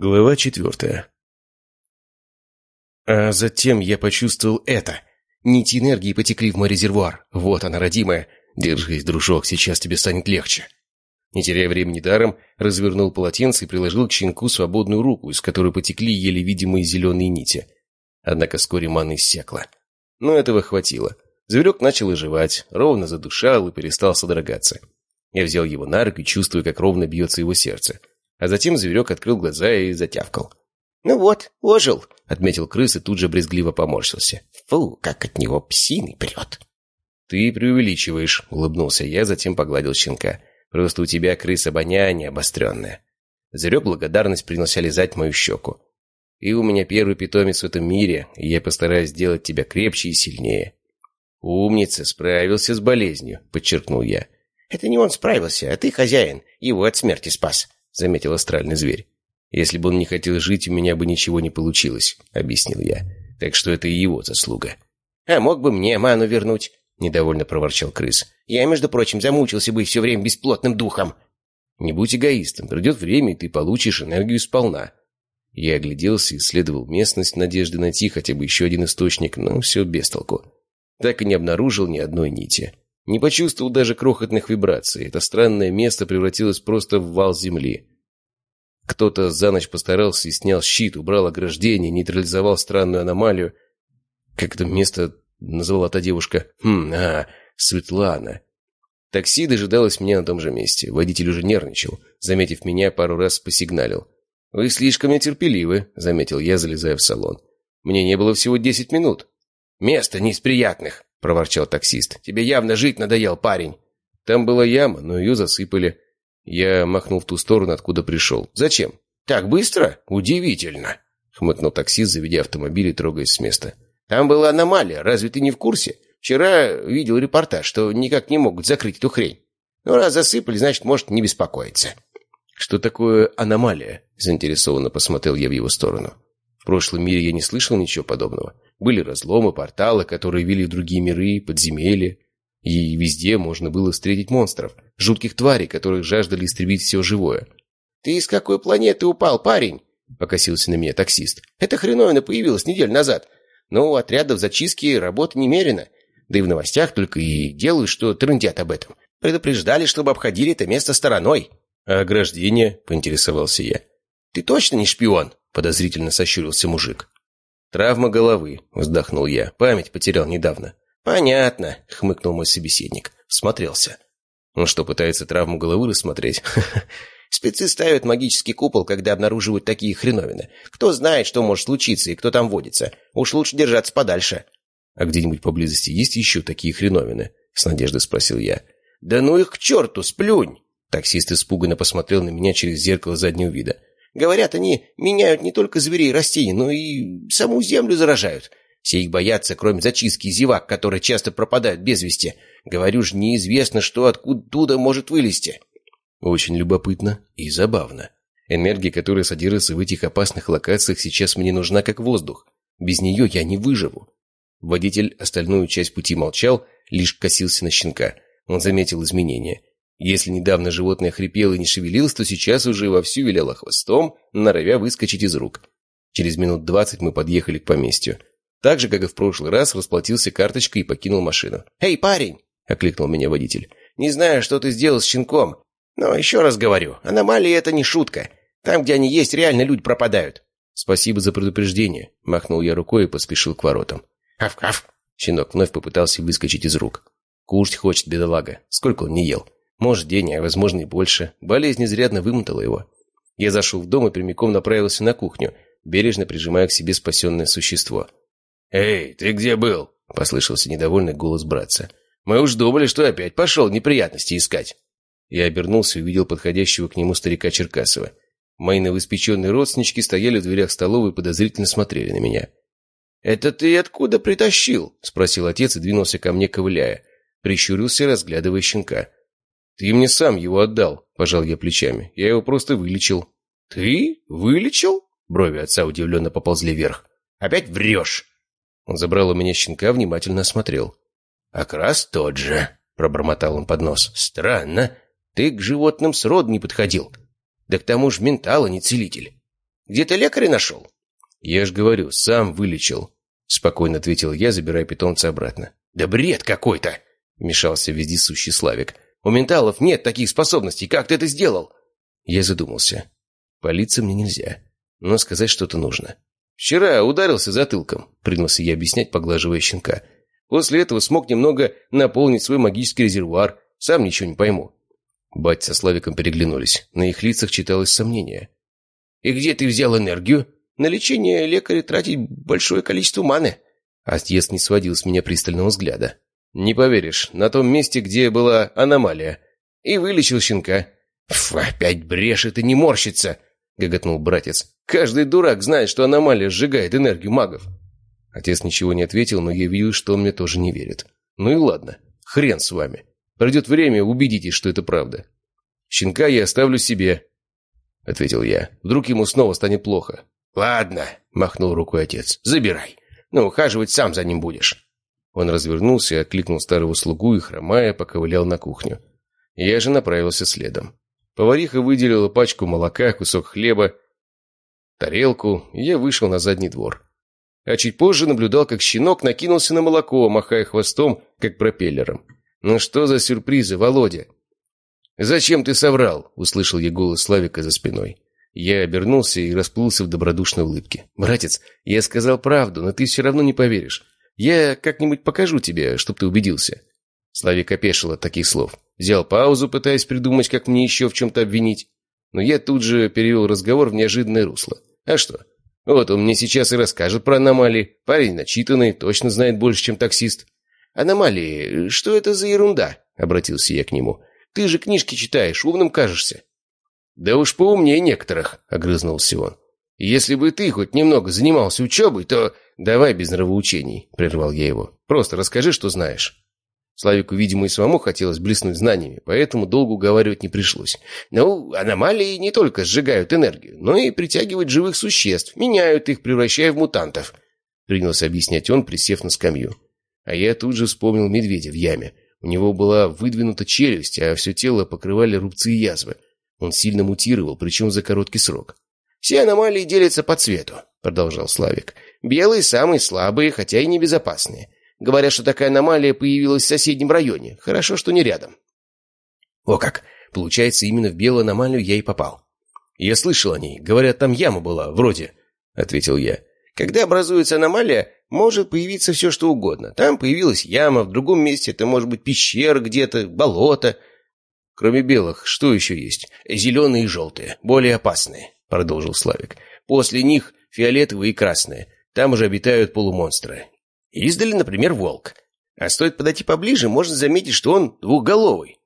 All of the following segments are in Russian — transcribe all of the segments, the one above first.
Глава четвертая. А затем я почувствовал это. Нити энергии потекли в мой резервуар. Вот она, родимая. Держись, дружок, сейчас тебе станет легче. Не теряя времени даром, развернул полотенце и приложил к щенку свободную руку, из которой потекли еле видимые зеленые нити. Однако вскоре мана иссякла. Но этого хватило. Зверек начал оживать, ровно задушал и перестал содрогаться. Я взял его на руки, чувствуя, как ровно бьется его сердце. А затем зверек открыл глаза и затявкал. «Ну вот, ожил», — отметил крыс и тут же брезгливо поморщился. «Фу, как от него псиной прет». «Ты преувеличиваешь», — улыбнулся я, затем погладил щенка. «Просто у тебя крыс обоняние обостренное». Зверек благодарность принялся лизать мою щеку. «И у меня первый питомец в этом мире, и я постараюсь сделать тебя крепче и сильнее». «Умница, справился с болезнью», — подчеркнул я. «Это не он справился, а ты хозяин, его от смерти спас», заметил астральный зверь. «Если бы он не хотел жить, у меня бы ничего не получилось», — объяснил я. «Так что это и его заслуга». «А мог бы мне ману вернуть», — недовольно проворчал крыс. «Я, между прочим, замучился бы все время бесплотным духом». «Не будь эгоистом. Придет время, и ты получишь энергию сполна». Я огляделся и исследовал местность в найти хотя бы еще один источник, но все без толку. Так и не обнаружил ни одной нити. Не почувствовал даже крохотных вибраций. Это странное место превратилось просто в вал земли. Кто-то за ночь постарался и снял щит, убрал ограждение, нейтрализовал странную аномалию. Как это место назвала та девушка? Хм, а, Светлана. Такси дожидалось меня на том же месте. Водитель уже нервничал. Заметив меня, пару раз посигналил. «Вы слишком нетерпеливы», — заметил я, залезая в салон. «Мне не было всего десять минут». «Место не из приятных», — проворчал таксист. «Тебе явно жить надоел, парень». Там была яма, но ее засыпали. Я махнул в ту сторону, откуда пришел. «Зачем?» «Так быстро? Удивительно!» — хмыкнул таксист, заведя автомобиль и трогаясь с места. «Там была аномалия, разве ты не в курсе? Вчера видел репортаж, что никак не могут закрыть эту хрень. Ну, раз засыпали, значит, может не беспокоиться». «Что такое аномалия?» — заинтересованно посмотрел я в его сторону. В прошлом мире я не слышал ничего подобного. Были разломы, порталы, которые вели в другие миры, подземелья. И везде можно было встретить монстров, жутких тварей, которых жаждали истребить все живое. «Ты из какой планеты упал, парень?» — покосился на меня таксист. «Эта хреновина появилась неделю назад. Но у отрядов зачистки работы немерено. Да и в новостях только и делают, что трындят об этом. Предупреждали, чтобы обходили это место стороной». «А ограждение?» — поинтересовался я. «Ты точно не шпион?» — подозрительно сощурился мужик. «Травма головы», — вздохнул я. «Память потерял недавно». «Понятно», — хмыкнул мой собеседник. Смотрелся. Он что, пытается травму головы рассмотреть? Спецы ставят магический купол, когда обнаруживают такие хреновины. Кто знает, что может случиться и кто там водится. Уж лучше держаться подальше. «А где-нибудь поблизости есть еще такие хреновины?» — с надеждой спросил я. «Да ну их к черту, сплюнь!» Таксист испуганно посмотрел на меня через зеркало заднего вида. Говорят, они меняют не только зверей и растений, но и саму землю заражают. Все их боятся, кроме зачистки зевак, которые часто пропадают без вести. Говорю же, неизвестно, что откуда может вылезти. Очень любопытно и забавно. Энергия, которая содержится в этих опасных локациях, сейчас мне нужна как воздух. Без нее я не выживу. Водитель остальную часть пути молчал, лишь косился на щенка. Он заметил изменения. Если недавно животное хрипело и не шевелилось, то сейчас уже вовсю виляло хвостом, норовя выскочить из рук. Через минут двадцать мы подъехали к поместью. Так же, как и в прошлый раз, расплатился карточкой и покинул машину. «Эй, парень!» — окликнул меня водитель. «Не знаю, что ты сделал с щенком, но еще раз говорю, аномалии — это не шутка. Там, где они есть, реально люди пропадают». «Спасибо за предупреждение», — махнул я рукой и поспешил к воротам. «Аф-аф!» Щенок вновь попытался выскочить из рук. Кушать хочет, бедолага. Сколько он не ел? Может, день, а возможно и больше. Болезнь изрядно вымотала его. Я зашел в дом и прямиком направился на кухню, бережно прижимая к себе спасенное существо. «Эй, ты где был?» — послышался недовольный голос братца. «Мы уж думали, что опять пошел неприятности искать». Я обернулся и увидел подходящего к нему старика Черкасова. Мои новоиспеченные родственнички стояли в дверях столовой и подозрительно смотрели на меня. «Это ты откуда притащил?» — спросил отец и двинулся ко мне, ковыляя. Прищурился, разглядывая щенка. «Ты мне сам его отдал», – пожал я плечами. «Я его просто вылечил». «Ты? Вылечил?» Брови отца удивленно поползли вверх. «Опять врешь!» Он забрал у меня щенка, внимательно осмотрел. «Окрас тот же», — пробормотал он под нос. «Странно. Ты к животным срод не подходил. Да к тому же ментал, а не целитель». Где ты лекаря нашел?» «Я ж говорю, сам вылечил», — спокойно ответил я, забирая питомца обратно. «Да бред какой-то!» — вмешался вездесущий Славик. «У менталов нет таких способностей. Как ты это сделал?» Я задумался. Палиться мне нельзя, но сказать что-то нужно. «Вчера ударился затылком», — принялся я объяснять, поглаживая щенка. «После этого смог немного наполнить свой магический резервуар. Сам ничего не пойму». Бать со Славиком переглянулись. На их лицах читалось сомнение. «И где ты взял энергию? На лечение лекаря тратить большое количество маны». Отец не сводил с меня пристального взгляда. «Не поверишь, на том месте, где была аномалия. И вылечил щенка». «Фу, опять брешет и не морщится!» — гоготнул братец. «Каждый дурак знает, что аномалия сжигает энергию магов». Отец ничего не ответил, но я видел, что он мне тоже не верит. «Ну и ладно, хрен с вами. Пройдет время, убедитесь, что это правда. Щенка я оставлю себе», — ответил я. «Вдруг ему снова станет плохо». «Ладно», — махнул рукой отец, — «забирай. Но ухаживать сам за ним будешь». Он развернулся окликнул старого слугу и, хромая, поковылял на кухню. Я же направился следом. Повариха выделила пачку молока, кусок хлеба, тарелку, и я вышел на задний двор. А чуть позже наблюдал, как щенок накинулся на молоко, махая хвостом, как пропеллером. «Ну что за сюрпризы, Володя?» «Зачем ты соврал?» — услышал я голос Славика за спиной. Я обернулся и расплылся в добродушной улыбке. «Братец, я сказал правду, но ты все равно не поверишь. Я как-нибудь покажу тебе, чтоб ты убедился». Славик опешил от таких слов. Взял паузу, пытаясь придумать, как мне еще в чем-то обвинить. Но я тут же перевел разговор в неожиданное русло. А что? Вот он мне сейчас и расскажет про аномалии. Парень начитанный, точно знает больше, чем таксист. «Аномалии, что это за ерунда?» — обратился я к нему. «Ты же книжки читаешь, умным кажешься». «Да уж поумнее некоторых», — огрызнулся он. «Если бы ты хоть немного занимался учебой, то...» «Давай без нравоучений», — прервал я его. «Просто расскажи, что знаешь». Славику, видимо, и самому хотелось блеснуть знаниями, поэтому долго уговаривать не пришлось. Ну, аномалии не только сжигают энергию, но и притягивают живых существ, меняют их, превращая в мутантов. Принялся объяснять он, присев на скамью. А я тут же вспомнил медведя в яме. У него была выдвинута челюсть, а все тело покрывали рубцы и язвы. Он сильно мутировал, причем за короткий срок. «Все аномалии делятся по цвету», — продолжал Славик. «Белые самые слабые, хотя и небезопасные. Говорят, что такая аномалия появилась в соседнем районе. Хорошо, что не рядом. О как! Получается, именно в белую аномалию я и попал. Я слышал о ней. Говорят, там яма была, вроде, — ответил я. Когда образуется аномалия, может появиться все, что угодно. Там появилась яма, в другом месте это может быть пещера где-то, болото. Кроме белых, что еще есть? Зеленые и желтые, более опасные, — продолжил Славик. После них фиолетовые и красные. Там уже обитают полумонстры. Издали, например, волк. А стоит подойти поближе, можно заметить, что он двухголовый.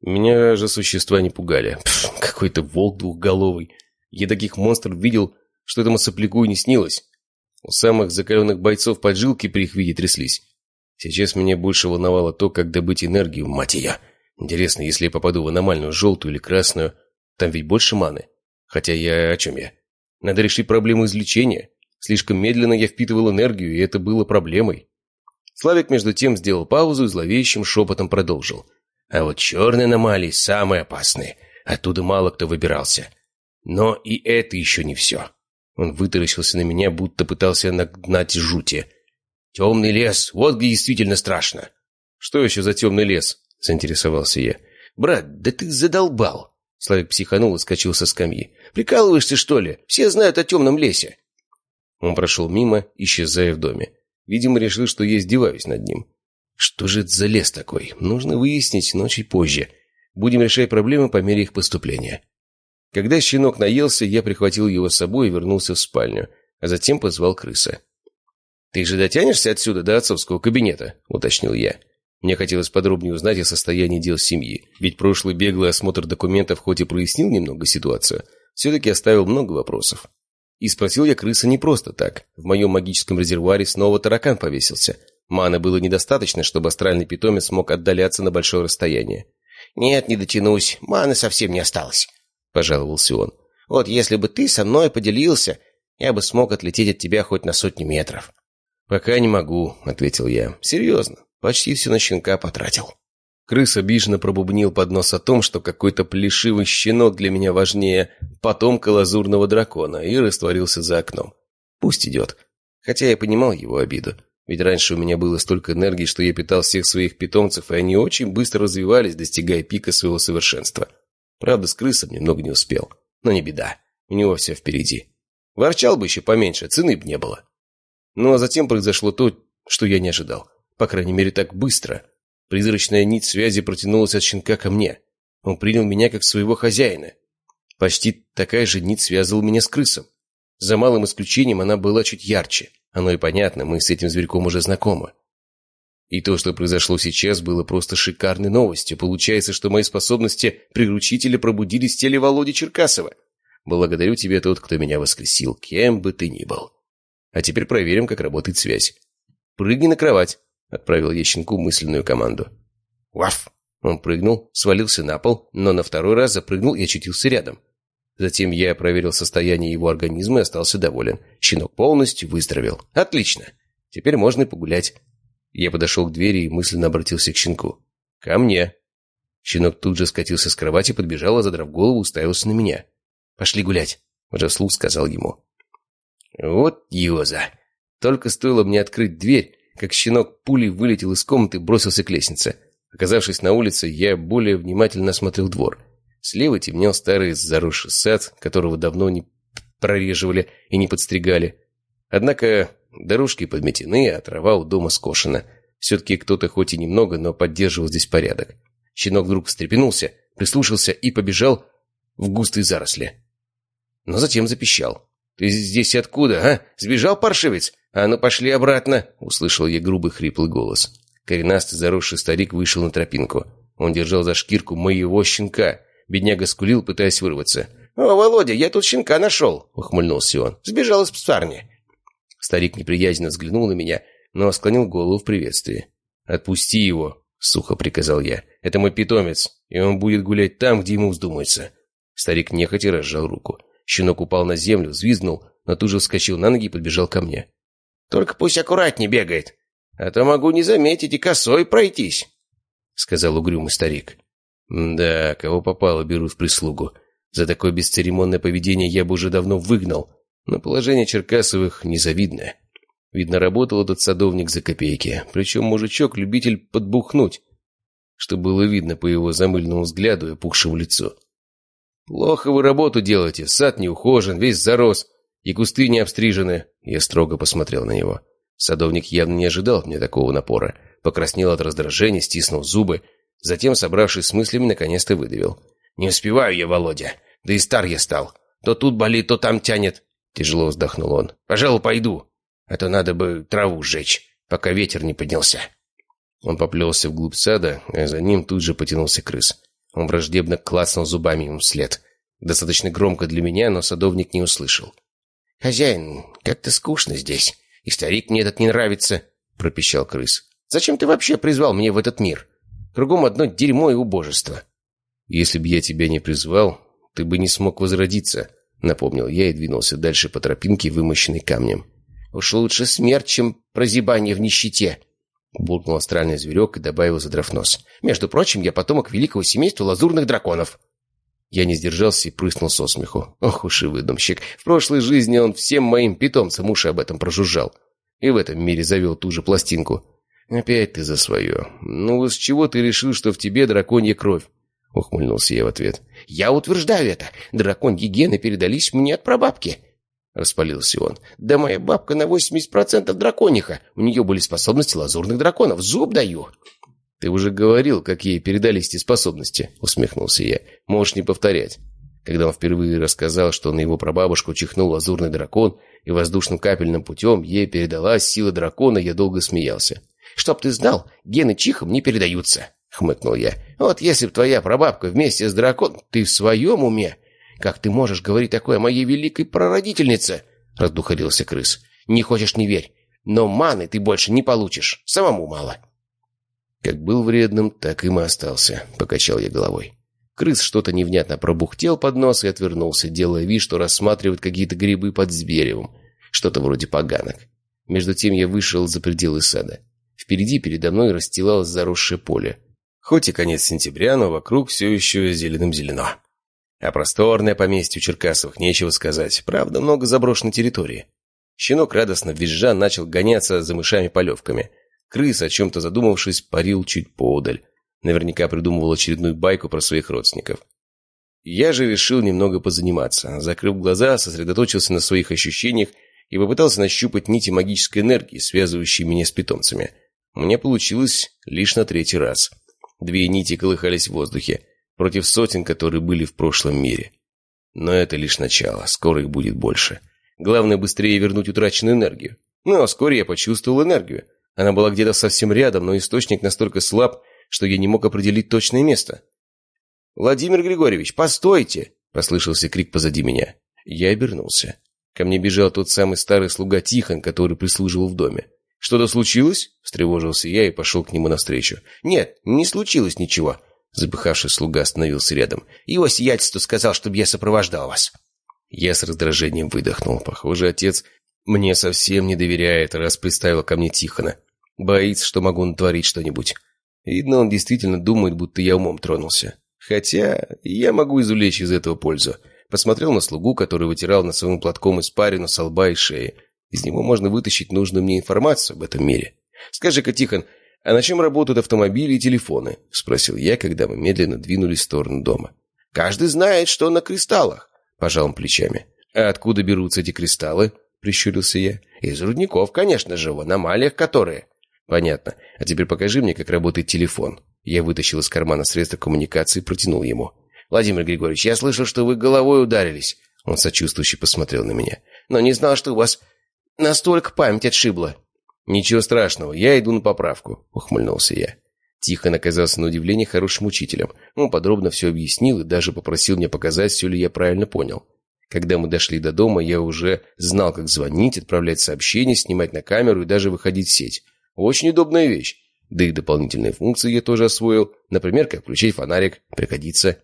Меня же существа не пугали. Какой-то волк двухголовый. Я таких монстров видел, что этому сопляку и не снилось. У самых закаленных бойцов поджилки при их виде тряслись. Сейчас меня больше волновало то, как добыть энергию, мать ее. Интересно, если я попаду в аномальную желтую или красную, там ведь больше маны. Хотя я о чем я? Надо решить проблему излечения. Слишком медленно я впитывал энергию, и это было проблемой. Славик между тем сделал паузу и зловещим шепотом продолжил. А вот черные аномалии самые опасные. Оттуда мало кто выбирался. Но и это еще не все. Он вытаращился на меня, будто пытался нагнать жути. «Темный лес, вот где действительно страшно». «Что еще за темный лес?» — заинтересовался я. «Брат, да ты задолбал!» Славик психанул и скачал со скамьи. «Прикалываешься, что ли? Все знают о темном лесе». Он прошел мимо, исчезая в доме. Видимо, решил, что я издеваюсь над ним. Что же это за лес такой? Нужно выяснить, но чуть позже. Будем решать проблемы по мере их поступления. Когда щенок наелся, я прихватил его с собой и вернулся в спальню, а затем позвал крыса. «Ты же дотянешься отсюда до отцовского кабинета?» — уточнил я. Мне хотелось подробнее узнать о состоянии дел семьи, ведь прошлый беглый осмотр документов хоть и прояснил немного ситуацию, все-таки оставил много вопросов. И спросил я крыса не просто так. В моем магическом резервуаре снова таракан повесился. Маны было недостаточно, чтобы астральный питомец смог отдаляться на большое расстояние. «Нет, не дотянусь. Маны совсем не осталось», — пожаловался он. «Вот если бы ты со мной поделился, я бы смог отлететь от тебя хоть на сотню метров». «Пока не могу», — ответил я. «Серьезно, почти все на щенка потратил». Крыс обиженно пробубнил под нос о том, что какой-то плешивый щенок для меня важнее потомка лазурного дракона, и растворился за окном. Пусть идет. Хотя я понимал его обиду. Ведь раньше у меня было столько энергии, что я питал всех своих питомцев, и они очень быстро развивались, достигая пика своего совершенства. Правда, с крысом немного не успел. Но не беда. У него все впереди. Ворчал бы еще поменьше, цены бы не было. Ну а затем произошло то, что я не ожидал. По крайней мере, так быстро. Призрачная нить связи протянулась от щенка ко мне. Он принял меня как своего хозяина. Почти такая же нить связывала меня с крысом. За малым исключением она была чуть ярче. Оно и понятно, мы с этим зверьком уже знакомы. И то, что произошло сейчас, было просто шикарной новостью. Получается, что мои способности приручителя пробудились в теле Володи Черкасова. Благодарю тебя, тот, кто меня воскресил, кем бы ты ни был. А теперь проверим, как работает связь. Прыгни на кровать. — отправил я щенку мысленную команду. «Ваф!» Он прыгнул, свалился на пол, но на второй раз запрыгнул и очутился рядом. Затем я проверил состояние его организма и остался доволен. Щенок полностью выздоровел. «Отлично! Теперь можно и погулять». Я подошел к двери и мысленно обратился к щенку. «Ко мне!» Щенок тут же скатился с кровати, подбежал, а задрав голову, уставился на меня. «Пошли гулять», — уже вслух сказал ему. «Вот юза!» Только стоило мне открыть дверь, как щенок пулей вылетел из комнаты и бросился к лестнице. Оказавшись на улице, я более внимательно осмотрел двор. Слева темнел старый заросший сад, которого давно не прореживали и не подстригали. Однако дорожки подметены, а трава у дома скошена. Все-таки кто-то хоть и немного, но поддерживал здесь порядок. Щенок вдруг встрепенулся, прислушался и побежал в густые заросли. Но затем запищал. «Ты здесь откуда, а? Сбежал паршивец? «А ну, пошли обратно!» — услышал я грубый хриплый голос. Коренастый заросший старик вышел на тропинку. Он держал за шкирку моего щенка. Бедняга скулил, пытаясь вырваться. «О, Володя, я тут щенка нашел!» — ухмыльнулся он. «Сбежал из псарни!» Старик неприязненно взглянул на меня, но склонил голову в приветствии. «Отпусти его!» — сухо приказал я. «Это мой питомец, и он будет гулять там, где ему вздумается!» Старик нехотя разжал руку. Щенок упал на землю, взвизгнул, но тут же вскочил на ноги и подбежал ко мне. Только пусть аккуратнее бегает, а то могу не заметить и косой пройтись», — сказал угрюмый старик. «Да, кого попало, берут в прислугу. За такое бесцеремонное поведение я бы уже давно выгнал, но положение Черкасовых незавидное. Видно, работал этот садовник за копейки, причем мужичок — любитель подбухнуть, что было видно по его замыльному взгляду и опухшему лицу. «Плохо вы работу делаете, сад не ухожен, весь зарос». И кусты не обстрижены. Я строго посмотрел на него. Садовник явно не ожидал от меня такого напора. Покраснел от раздражения, стиснул зубы. Затем, собравшись с мыслями, наконец-то выдавил. «Не успеваю я, Володя. Да и стар я стал. То тут болит, то там тянет». Тяжело вздохнул он. «Пожалуй, пойду. А то надо бы траву сжечь, пока ветер не поднялся». Он поплелся вглубь сада, а за ним тут же потянулся крыс. Он враждебно клацнул зубами ему вслед. Достаточно громко для меня, но садовник не услышал. «Хозяин, как-то скучно здесь, и старик мне этот не нравится», — пропищал крыс. «Зачем ты вообще призвал меня в этот мир? Кругом одно дерьмо и убожество». «Если бы я тебя не призвал, ты бы не смог возродиться», — напомнил я и двинулся дальше по тропинке, вымощенной камнем. «Уж лучше смерть, чем прозябание в нищете», — буркнул астральный зверек и добавил, задрав нос. «Между прочим, я потомок великого семейства лазурных драконов». Я не сдержался и прыснул со смеху. Ох уж и выдумщик. В прошлой жизни он всем моим питомцам уши об этом прожужжал. И в этом мире завел ту же пластинку. «Опять ты за свое. Ну, с чего ты решил, что в тебе драконья кровь?» Ухмыльнулся я в ответ. «Я утверждаю это. Драконьи гены передались мне от прабабки». Распалился он. «Да моя бабка на 80% дракониха. У нее были способности лазурных драконов. Зуб даю». «Ты уже говорил, как ей передались эти способности», — усмехнулся я. «Можешь не повторять». Когда он впервые рассказал, что на его прабабушку чихнул лазурный дракон, и воздушным капельным путем ей передалась сила дракона, я долго смеялся. «Чтоб ты знал, гены чихом не передаются», — хмыкнул я. «Вот если б твоя прабабка вместе с драконом... Ты в своем уме? Как ты можешь говорить такое о моей великой прародительнице?» — раздухарился крыс. «Не хочешь — не верь. Но маны ты больше не получишь. Самому мало». Как был вредным, так им и остался, покачал я головой. Крыс что-то невнятно пробухтел под нос и отвернулся, делая вид, что рассматривает какие-то грибы под деревом. Что-то вроде поганок. Между тем я вышел за пределы сада. Впереди передо мной расстилалось заросшее поле. Хоть и конец сентября, но вокруг все еще зеленым-зелено. А просторное поместье у Черкасовых нечего сказать. Правда, много заброшенной территории. Щенок радостно визжа начал гоняться за мышами-полевками. Крыс, о чем-то задумавшись, парил чуть поодаль. Наверняка придумывал очередную байку про своих родственников. Я же решил немного позаниматься. Закрыв глаза, сосредоточился на своих ощущениях и попытался нащупать нити магической энергии, связывающие меня с питомцами. Мне получилось лишь на третий раз. Две нити колыхались в воздухе, против сотен, которые были в прошлом мире. Но это лишь начало, скоро их будет больше. Главное быстрее вернуть утраченную энергию. Ну, а вскоре я почувствовал энергию. Она была где-то совсем рядом, но источник настолько слаб, что я не мог определить точное место. «Владимир Григорьевич, постойте!» – послышался крик позади меня. Я обернулся. Ко мне бежал тот самый старый слуга Тихон, который прислуживал в доме. «Что-то случилось?» – встревожился я и пошел к нему навстречу. «Нет, не случилось ничего». Запыхавший слуга остановился рядом. «Его сиятельство сказал, чтобы я сопровождал вас». Я с раздражением выдохнул. Похоже, отец мне совсем не доверяет, раз представил ко мне Тихона. Боится, что могу натворить что-нибудь. Видно, он действительно думает, будто я умом тронулся. Хотя я могу извлечь из этого пользу. Посмотрел на слугу, который вытирал над своим платком испарину со лба и шеи. Из него можно вытащить нужную мне информацию об этом мире. «Скажи-ка, Тихон, а на чем работают автомобили и телефоны?» — спросил я, когда мы медленно двинулись в сторону дома. «Каждый знает, что на кристаллах», — пожал он плечами. «А откуда берутся эти кристаллы?» — прищурился я. «Из рудников, конечно же, в аномалиях которые». «Понятно. А теперь покажи мне, как работает телефон». Я вытащил из кармана средства коммуникации и протянул ему. «Владимир Григорьевич, я слышал, что вы головой ударились». Он сочувствующе посмотрел на меня. «Но не знал, что у вас настолько память отшибла». «Ничего страшного, я иду на поправку», — ухмыльнулся я. Тихон оказался на удивление хорошим учителем. Он подробно все объяснил и даже попросил мне показать, все ли я правильно понял. Когда мы дошли до дома, я уже знал, как звонить, отправлять сообщения, снимать на камеру и даже выходить в сеть. Очень удобная вещь. Да и дополнительные функции я тоже освоил. Например, как включить фонарик. Пригодится.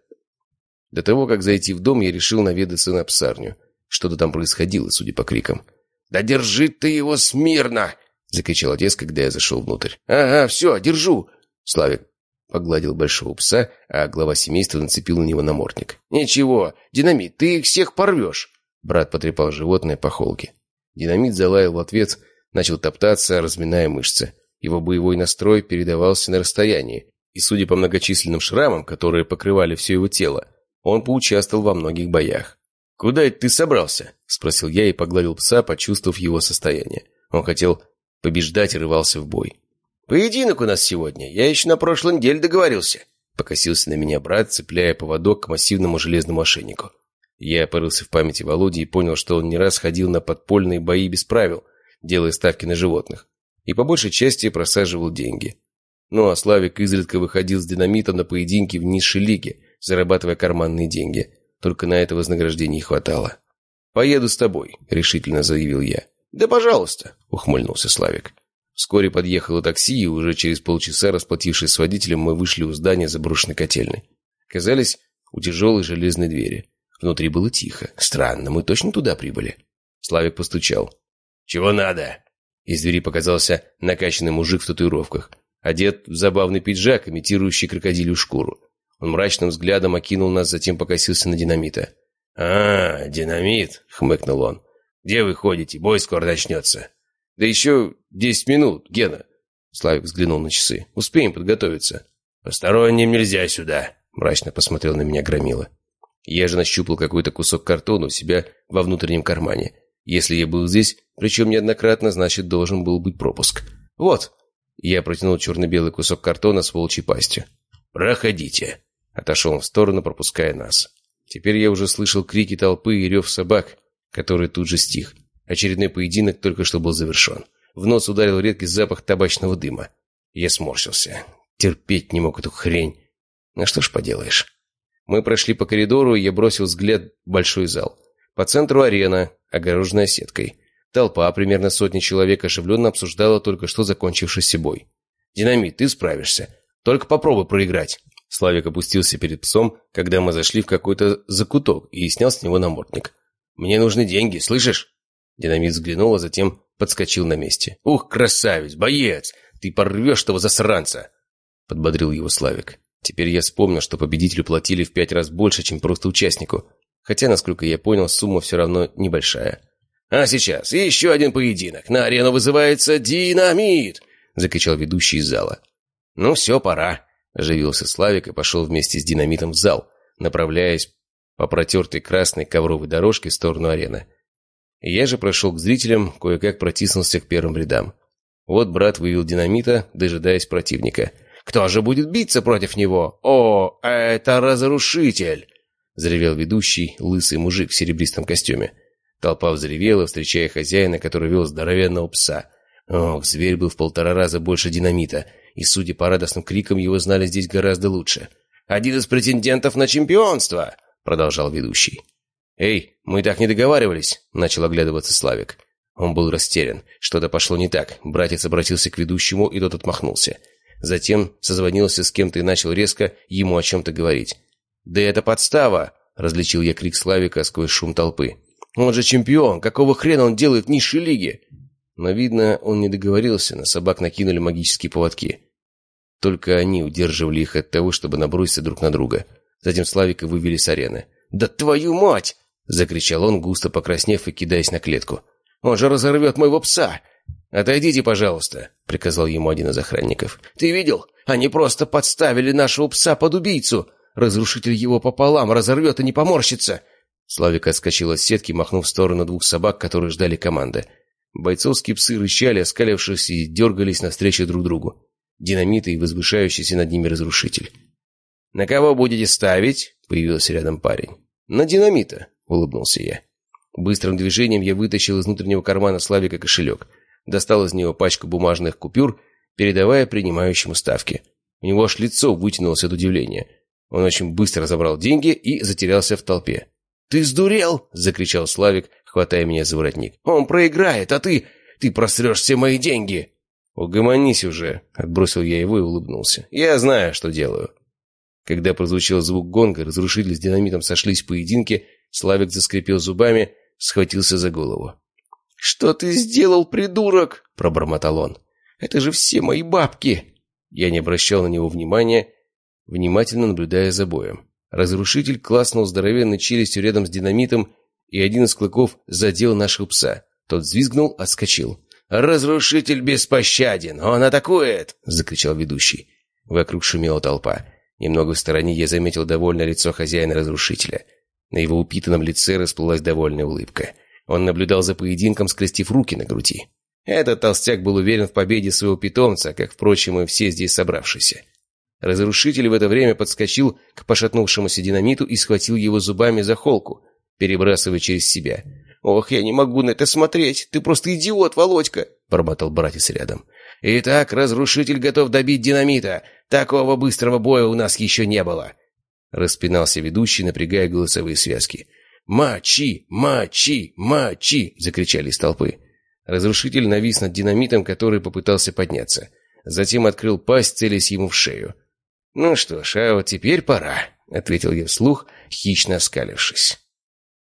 До того, как зайти в дом, я решил наведаться на псарню. Что-то там происходило, судя по крикам. «Да держи ты его смирно!» — закричал отец, когда я зашел внутрь. «Ага, все, держу!» Славик погладил большого пса, а глава семейства нацепил на него намордник. «Ничего, динамит, ты их всех порвешь!» Брат потрепал животное по холке. Динамит залаял в ответ — начал топтаться, разминая мышцы. Его боевой настрой передавался на расстоянии, и, судя по многочисленным шрамам, которые покрывали все его тело, он поучаствовал во многих боях. «Куда это ты собрался?» – спросил я и погладил пса, почувствовав его состояние. Он хотел побеждать и рывался в бой. «Поединок у нас сегодня. Я еще на прошлой неделе договорился», – покосился на меня брат, цепляя поводок к массивному железному ошейнику. Я порылся в памяти Володи и понял, что он не раз ходил на подпольные бои без правил, делая ставки на животных, и по большей части просаживал деньги. Ну а Славик изредка выходил с динамитом на поединки в низшей лиге, зарабатывая карманные деньги. Только на это вознаграждение хватало. «Поеду с тобой», — решительно заявил я. «Да пожалуйста», — ухмыльнулся Славик. Вскоре подъехало такси, и уже через полчаса, расплатившись с водителем, мы вышли у здания заброшенной котельной. Казались у тяжелой железной двери. Внутри было тихо. Странно, мы точно туда прибыли. Славик постучал. «Чего надо?» Из двери показался накачанный мужик в татуировках, одет в забавный пиджак, имитирующий крокодилью шкуру. Он мрачным взглядом окинул нас, затем покосился на динамита. «А, динамит!» — хмыкнул он. «Где вы ходите? Бой скоро начнется». «Да еще десять минут, Гена!» Славик взглянул на часы. «Успеем подготовиться». «Посторонним нельзя сюда!» — мрачно посмотрел на меня Громила. Я же нащупал какой-то кусок картона у себя во внутреннем кармане. Если я был здесь, причем неоднократно, значит, должен был быть пропуск. Вот. Я протянул черно-белый кусок картона с волчьей пастью. «Проходите!» Отошел он в сторону, пропуская нас. Теперь я уже слышал крики толпы и рев собак, который тут же стих. Очередной поединок только что был завершен. В нос ударил редкий запах табачного дыма. Я сморщился. Терпеть не мог эту хрень. Ну что ж поделаешь. Мы прошли по коридору, и я бросил взгляд в большой зал. По центру арена, огороженная сеткой. Толпа, примерно сотни человек, оживленно обсуждала только что закончившийся бой. «Динамит, ты справишься. Только попробуй проиграть». Славик опустился перед псом, когда мы зашли в какой-то закуток и снял с него намордник. «Мне нужны деньги, слышишь?» Динамит взглянул, а затем подскочил на месте. «Ух, красавец, боец! Ты порвешь того засранца!» подбодрил его Славик. Теперь я вспомнил, что победителю платили в пять раз больше, чем просто участнику. Хотя, насколько я понял, сумма все равно небольшая. «А сейчас еще один поединок. На арену вызывается динамит!» — закричал ведущий из зала. «Ну все, пора», — оживился Славик и пошел вместе с динамитом в зал, направляясь по протертой красной ковровой дорожке в сторону арены. Я же прошел к зрителям, кое-как протиснулся к первым рядам. Вот брат вывел динамита, дожидаясь противника. «Кто же будет биться против него? О, это разрушитель!» Заревел ведущий, лысый мужик в серебристом костюме. Толпа взревела, встречая хозяина, который вел здоровенного пса. Ох, зверь был в полтора раза больше динамита, и, судя по радостным крикам, его знали здесь гораздо лучше. «Один из претендентов на чемпионство!» — продолжал ведущий. «Эй, мы так не договаривались!» — начал оглядываться Славик. Он был растерян. Что-то пошло не так. Братец обратился к ведущему, и тот отмахнулся. Затем созвонился с кем-то и начал резко ему о чем-то говорить. «Да это подстава!» — различил я крик Славика сквозь шум толпы. «Он же чемпион! Какого хрена он делает в низшей лиге?» Но, видно, он не договорился, на собак накинули магические поводки. Только они удерживали их от того, чтобы наброситься друг на друга. Затем Славика вывели с арены. «Да твою мать!» — закричал он, густо покраснев и кидаясь на клетку. «Он же разорвет моего пса!» «Отойдите, пожалуйста», — приказал ему один из охранников. «Ты видел? Они просто подставили нашего пса под убийцу! Разрушитель его пополам разорвет и не поморщится!» Славик отскочил от сетки, махнув в сторону двух собак, которые ждали команды. Бойцовские псы рычали, оскалившись и дергались навстречу друг другу. Динамиты и возвышающийся над ними разрушитель. «На кого будете ставить?» — появился рядом парень. «На динамита», — улыбнулся я. Быстрым движением я вытащил из внутреннего кармана Славика кошелек. Достал из него пачку бумажных купюр, передавая принимающему ставки. У него аж лицо вытянулось от удивления. Он очень быстро забрал деньги и затерялся в толпе. «Ты сдурел?» — закричал Славик, хватая меня за воротник. «Он проиграет, а ты... ты просрешь все мои деньги!» «Угомонись уже!» — отбросил я его и улыбнулся. «Я знаю, что делаю!» Когда прозвучал звук гонга, разрушители с динамитом сошлись в поединке, Славик заскрипел зубами, схватился за голову. «Что ты сделал, придурок?» — пробормотал он. «Это же все мои бабки!» Я не обращал на него внимания, внимательно наблюдая за боем. Разрушитель класснул здоровенной челюстью рядом с динамитом, и один из клыков задел нашего пса. Тот взвизгнул, отскочил. «Разрушитель беспощаден! Он атакует!» — закричал ведущий. Вокруг шумела толпа. Немного в стороне я заметил довольное лицо хозяина-разрушителя. На его упитанном лице расплылась довольная улыбка. Он наблюдал за поединком, скрестив руки на груди. Этот толстяк был уверен в победе своего питомца, как, впрочем, и все здесь собравшиеся. Разрушитель в это время подскочил к пошатнувшемуся динамиту и схватил его зубами за холку, перебрасывая через себя. «Ох, я не могу на это смотреть! Ты просто идиот, Володька!» — бормотал братец рядом. «Итак, разрушитель готов добить динамита. Такого быстрого боя у нас еще не было!» Распинался ведущий, напрягая голосовые связки. «Мочи! Мочи! Мочи!» — закричали из толпы. Разрушитель навис над динамитом, который попытался подняться. Затем открыл пасть, целясь ему в шею. «Ну что ж, а вот теперь пора», — ответил я вслух, хищно оскалившись.